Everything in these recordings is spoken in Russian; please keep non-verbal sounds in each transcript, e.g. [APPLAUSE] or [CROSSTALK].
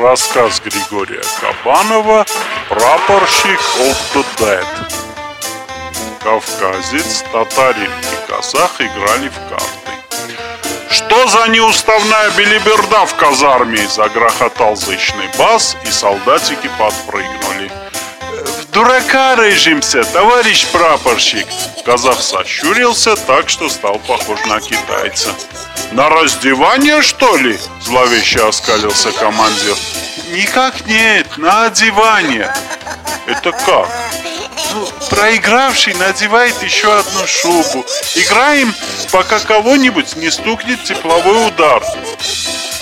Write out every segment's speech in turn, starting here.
Рассказ Григория Кабанова «Прапорщик of the Dead». Кавказец, татарин и казах играли в карты. «Что за неуставная белиберда в казарме?» Загрохотал зычный бас, и солдатики подпрыгнули. «В дурака рыжимся, товарищ прапорщик!» Казах сощурился так, что стал похож на китайца. «На раздевание, что ли?» Зловеще оскалился командир. «Никак нет, на одевание». «Это как?» Ну, проигравший надевает еще одну шубу. Играем, пока кого-нибудь не стукнет тепловой удар.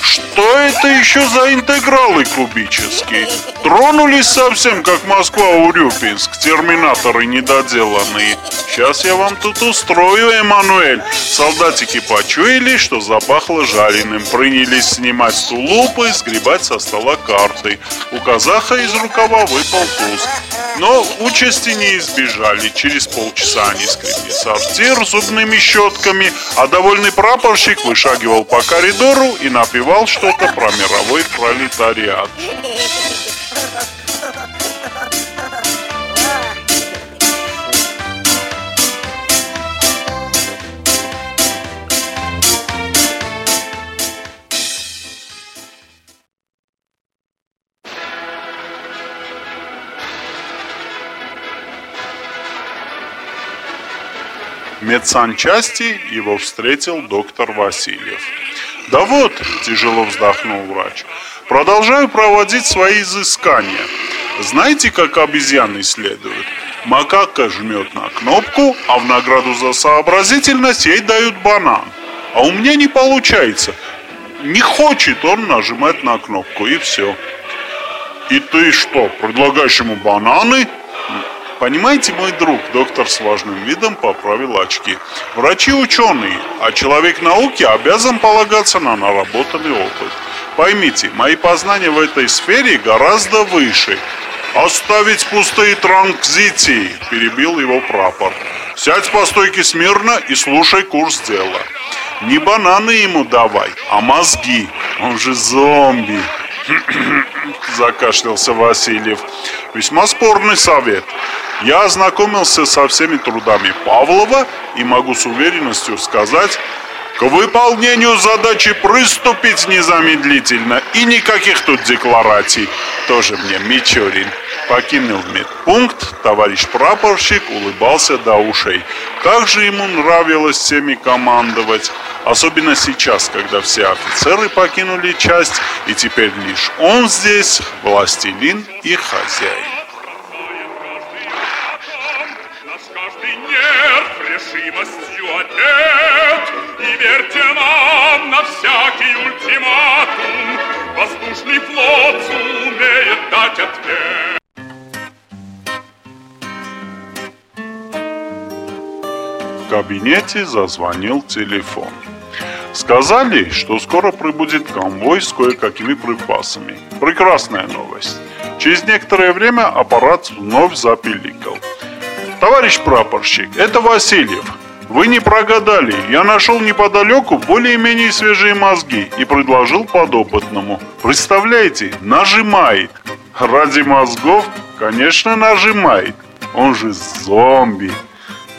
Что это еще за интегралы кубические? Тронулись совсем, как Москва-Урюпинск, терминаторы недоделанные. Сейчас я вам тут устрою, Эммануэль. Солдатики почуяли, что запахло жареным. Принялись снимать тулупы и сгребать со стола карты. У казаха из рукава выпал туз. Но участи не избежали. Через полчаса они скребли сортир зубными щетками, а довольный прапорщик вышагивал по коридору и напевал что-то про мировой пролетариат. Медсанчасти его встретил доктор Васильев. «Да вот», – тяжело вздохнул врач, – «продолжаю проводить свои изыскания. Знаете, как обезьяны следуют? Макака жмет на кнопку, а в награду за сообразительность ей дают банан. А у меня не получается. Не хочет он нажимать на кнопку, и все». «И ты что, предлагаешь ему бананы?» Понимаете, мой друг, доктор с важным видом поправил очки. Врачи ученые, а человек науки обязан полагаться на наработанный опыт. Поймите, мои познания в этой сфере гораздо выше. «Оставить пустые транкзитии!» – перебил его прапор. «Сядь по стойке смирно и слушай курс дела. Не бананы ему давай, а мозги. Он же зомби!» [CLEARS THROAT] Закашлялся Васильев. Весьма спорный совет. Я ознакомился со всеми трудами Павлова и могу с уверенностью сказать, к выполнению задачи приступить незамедлительно и никаких тут деклараций. Тоже мне Мичурин. Покинул медпункт, товарищ прапорщик улыбался до ушей. Как же ему нравилось всеми командовать. Особенно сейчас, когда все офицеры покинули часть, и теперь лишь он здесь, властелин и хозяин. Решимостью одет И верьте нам на всякий ультиматум Воздушный флот сумеет дать ответ В кабинете зазвонил телефон. Сказали, что скоро прибудет конвой с кое-какими припасами. Прекрасная новость. Через некоторое время аппарат вновь запиликал. Товарищ прапорщик, это Васильев. Вы не прогадали. Я нашел неподалеку более-менее свежие мозги и предложил подопытному. Представляете, нажимает. Ради мозгов, конечно, нажимает. Он же зомби.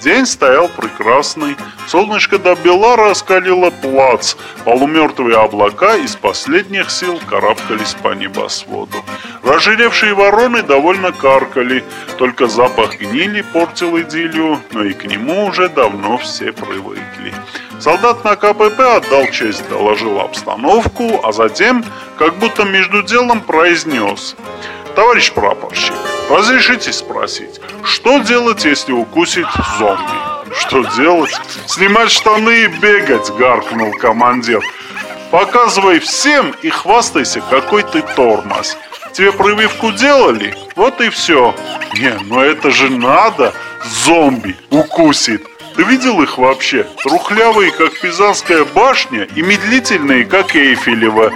День стоял прекрасный. Солнышко до бела раскалило плац. Полумертвые облака из последних сил карабкались по небосводу. Разжиревшие вороны довольно каркали. Только запах гнили портил идиллию, но и к нему уже давно все привыкли. Солдат на КПП отдал честь, доложил обстановку, а затем, как будто между делом, произнес – Товарищ прапорщик, разрешите спросить, что делать, если укусит зомби? Что делать? Снимать штаны и бегать, гаркнул командир. Показывай всем и хвастайся, какой ты тормоз. Тебе прививку делали? Вот и все. Не, ну это же надо. Зомби укусит. Ты видел их вообще? Трухлявые, как Пизанская башня, и медлительные, как Эйфелева.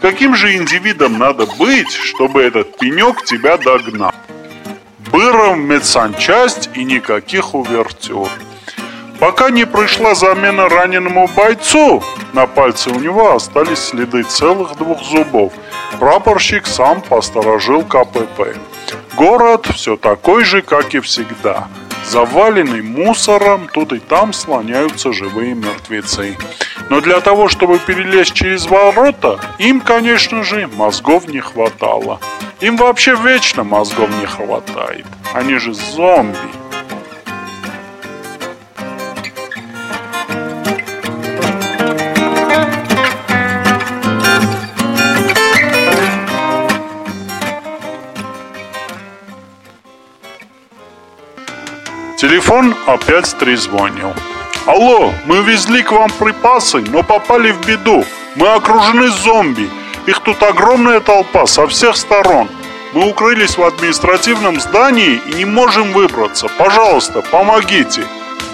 Каким же индивидом надо быть, чтобы этот пенек тебя догнал? Быром медсанчасть и никаких увертюр. Пока не пришла замена раненому бойцу, на пальце у него остались следы целых двух зубов. Прапорщик сам посторожил КПП. Город все такой же, как и всегда. Заваленный мусором, тут и там слоняются живые мертвецы. Но для того, чтобы перелезть через ворота, им, конечно же, мозгов не хватало. Им вообще вечно мозгов не хватает. Они же зомби. Телефон опять трезвонил. Алло, мы везли к вам припасы, но попали в беду. Мы окружены зомби. Их тут огромная толпа со всех сторон. Мы укрылись в административном здании и не можем выбраться. Пожалуйста, помогите.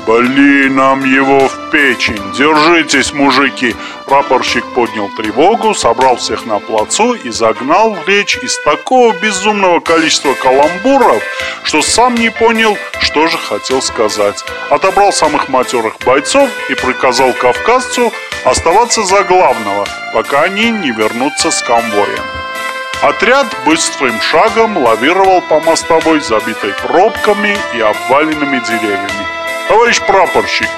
Блин, нам его в печень. Держитесь, мужики. Прапорщик поднял тревогу, собрал всех на плацу и загнал в речь из такого безумного количества каламбуров, что сам не понял, что же хотел сказать. Отобрал самых матерых бойцов и приказал кавказцу оставаться за главного, пока они не вернутся с конвоем. Отряд быстрым шагом лавировал по мостовой, забитой пробками и обваленными деревьями. Товарищ прапорщик,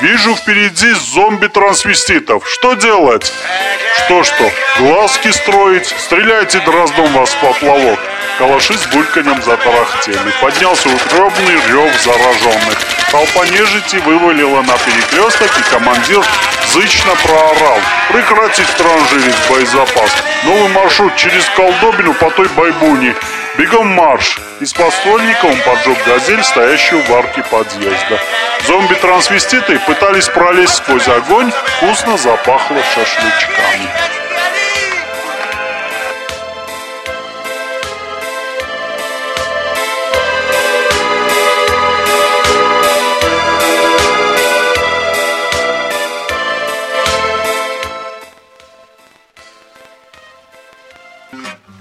вижу впереди зомби-трансвеститов. Что делать? Что-что, глазки строить? Стреляйте, дроздом вас в поплавок. Калаши с бульканем затарахтели. Поднялся утробный рев зараженных. Толпа нежити вывалила на перекресток, и командир зычно проорал. Прекратить транжирить боезапас. Новый маршрут через Колдобину по той байбуне. Бегом марш! Из подствольника он поджег газель, стоящую в арке подъезда. Зомби-трансвеститы пытались пролезть сквозь огонь, вкусно запахло шашлычками.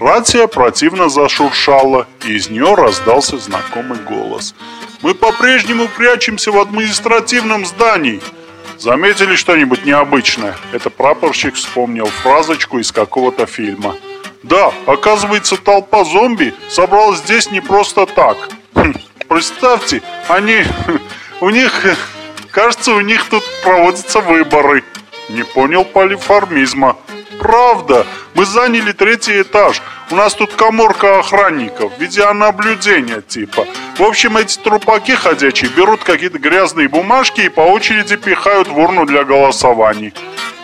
Рация противно зашуршала, и из нее раздался знакомый голос. «Мы по-прежнему прячемся в административном здании!» Заметили что-нибудь необычное? Это прапорщик вспомнил фразочку из какого-то фильма. Да, оказывается, толпа зомби собралась здесь не просто так. Хм, представьте, они... [LAUGHS] У них... Кажется, у них тут проводятся выборы. Не понял полиформизма. Правда, мы заняли третий этаж. У нас тут коморка охранников, видеонаблюдения типа. В общем, эти трупаки ходячие берут какие-то грязные бумажки и по очереди пихают в урну для голосований.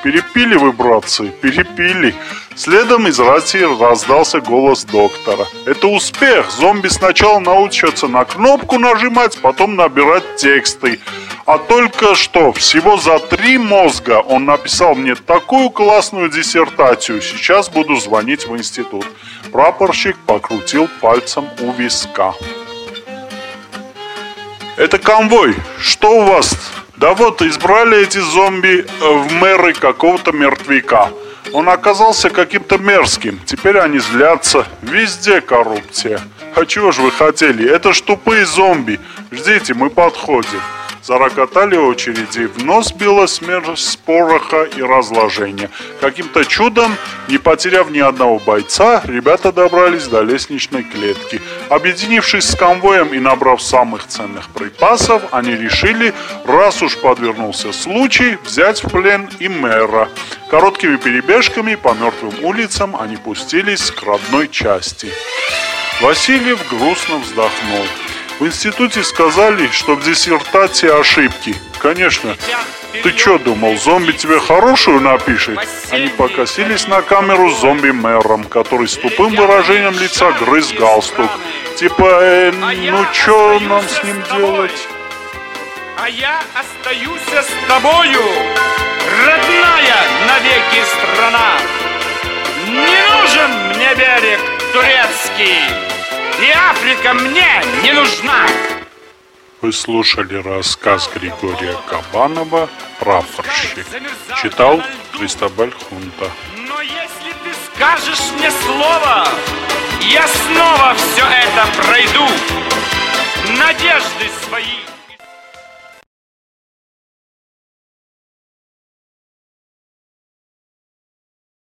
Перепили вы, братцы, перепили. Следом из рации раздался голос доктора. Это успех. Зомби сначала научатся на кнопку нажимать, потом набирать тексты. А только что, всего за три мозга он написал мне такую классную диссертацию. Сейчас буду звонить в институт. Прапорщик покрутил пальцем у виска. Это конвой. Что у вас? Да вот, избрали эти зомби э, в мэры какого-то мертвяка. Он оказался каким-то мерзким. Теперь они злятся. Везде коррупция. А чего же вы хотели? Это ж тупые зомби. Ждите, мы подходим. Зарокотали очереди, в нос била смерть пороха и разложения. Каким-то чудом, не потеряв ни одного бойца, ребята добрались до лестничной клетки. Объединившись с конвоем и набрав самых ценных припасов, они решили, раз уж подвернулся случай, взять в плен и мэра. Короткими перебежками по мертвым улицам они пустились к родной части. Васильев грустно вздохнул. В институте сказали, что в диссертации ошибки. Конечно. Ты что думал, зомби тебе хорошую напишет? Они покосились на камеру с зомби-мэром, который с тупым выражением лица грыз галстук. Типа, э, ну что нам с ним делать? А я остаюсь с тобою, родная навеки страна. Не нужен мне берег турецкий. И Африка мне не нужна. Вы слушали рассказ Григория Кабанова «Прапорщик». Читал Кристобаль Хунта. Но если ты скажешь мне слово, я снова все это пройду. Надежды свои